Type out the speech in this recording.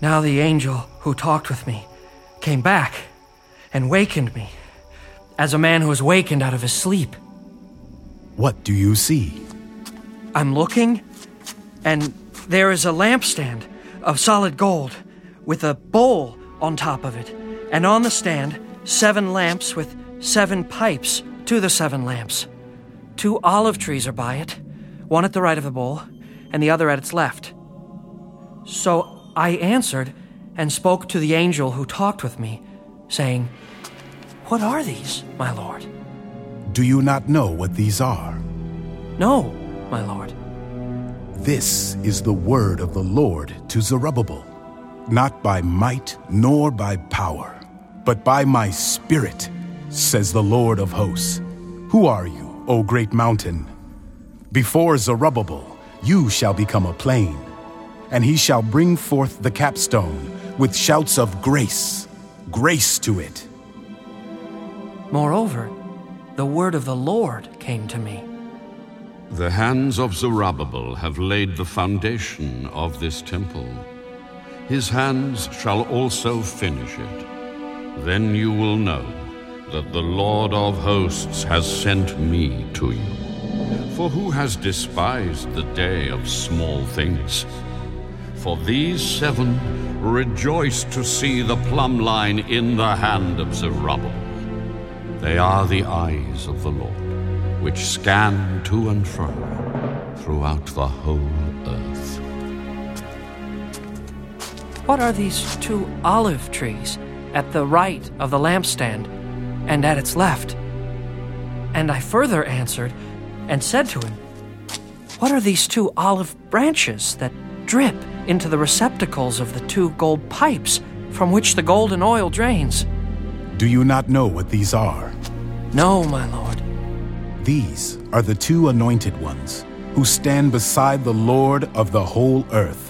Now the angel who talked with me came back and wakened me, as a man who is wakened out of his sleep. What do you see? I'm looking, and there is a lampstand of solid gold with a bowl on top of it, and on the stand, seven lamps with seven pipes to the seven lamps. Two olive trees are by it, one at the right of the bowl, and the other at its left. So I answered and spoke to the angel who talked with me, saying, What are these, my lord? Do you not know what these are? No, my lord. This is the word of the Lord to Zerubbabel, not by might nor by power, but by my spirit, says the Lord of hosts. Who are you, O great mountain? Before Zerubbabel, you shall become a plain, and he shall bring forth the capstone with shouts of grace, grace to it. Moreover, the word of the Lord came to me. The hands of Zerubbabel have laid the foundation of this temple. His hands shall also finish it. Then you will know that the Lord of hosts has sent me to you. For who has despised the day of small things? For these seven rejoice to see the plumb line in the hand of Zerubbabel. They are the eyes of the Lord, which scan to and fro throughout the whole earth. What are these two olive trees at the right of the lampstand and at its left? And I further answered and said to him, What are these two olive branches that drip into the receptacles of the two gold pipes from which the golden oil drains? Do you not know what these are? No, my lord. These are the two anointed ones who stand beside the Lord of the whole earth.